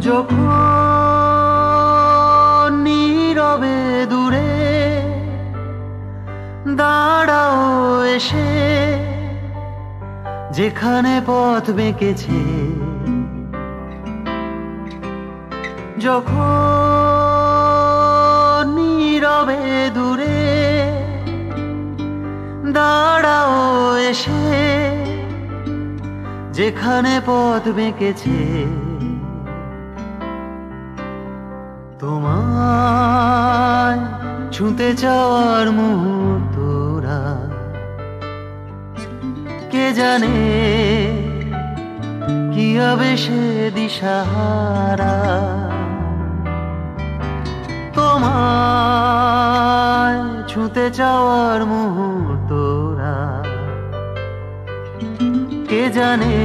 যখন দূরে দাঁড়াও এসে যেখানে পথ বেঁকেছে যখন এসে যেখানে পথ বেঁকেছে, তোমায় ছুঁতে চাওয়ার মুহূর্তরা কে জানে কি হবে সে দিশাহারা। তোমায় ছুঁতে চাওয়ার মুহূর্তরা কে জানে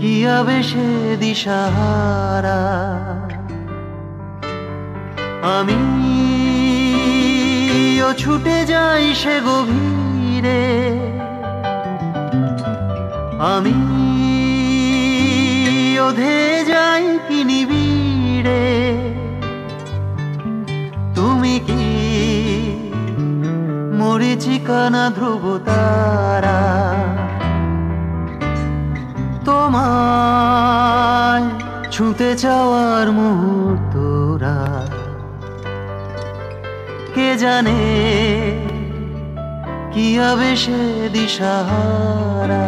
কি হবে সে দিশাহারা। আমি ছুটে যাই সে গভীরে। আমি ওধে যাই কি নিবিড়ে। তুমি কি মরিচিকানা ধ্রুব ছুঁতে চাওয়ার মুহূর্তরা কে জানে কি হবে সে দিশাহারা।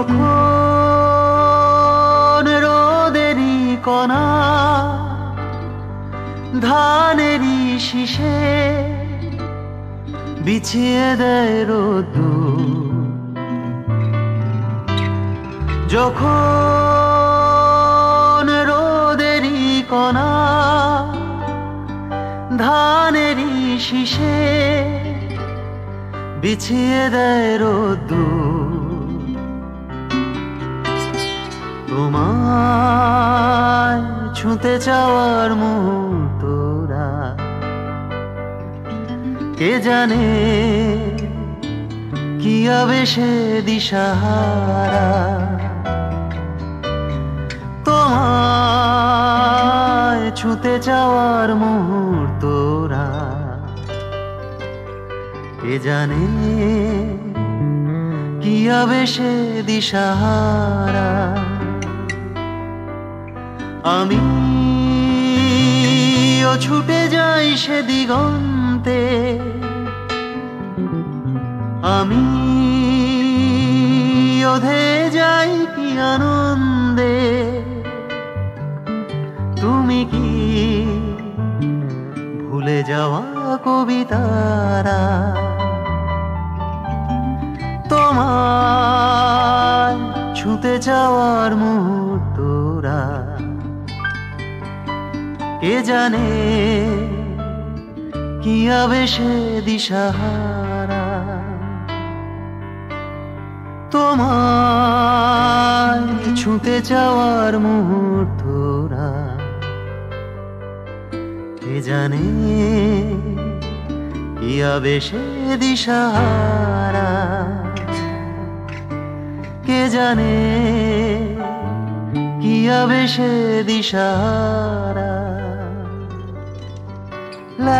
যখন রোদেরই কণা ধানেরই শিষে বিছিয়ে দেয় রোদু যখন রোদেরই কণা ধানেরই শিষে বিছিয়ে দেয় রোদ্দুর। তোমায় ছুঁতে চাওয়ার মুহূর্তরা কে জানে কি সে দিশাহারা। তোমায় ছুঁতে চাওয়ার মুহূর্তরা কে জানে কি সে দিশাহারা। আমি ছুটে যাই সে দিগন্তে। আমি ওধে যাই কি আনন্দে। তুমি কি ভুলে যাওয়া কবিতারা তোমার ছুঁতে যাওয়ার মুহূর্তরা কে জানে কি সে দিশাহারা। তোমার ছুঁতে যাওয়ার মুহূর্তরা কে জানে কি সে দিশাহারা। কে জানে কি সে দিশাহারা।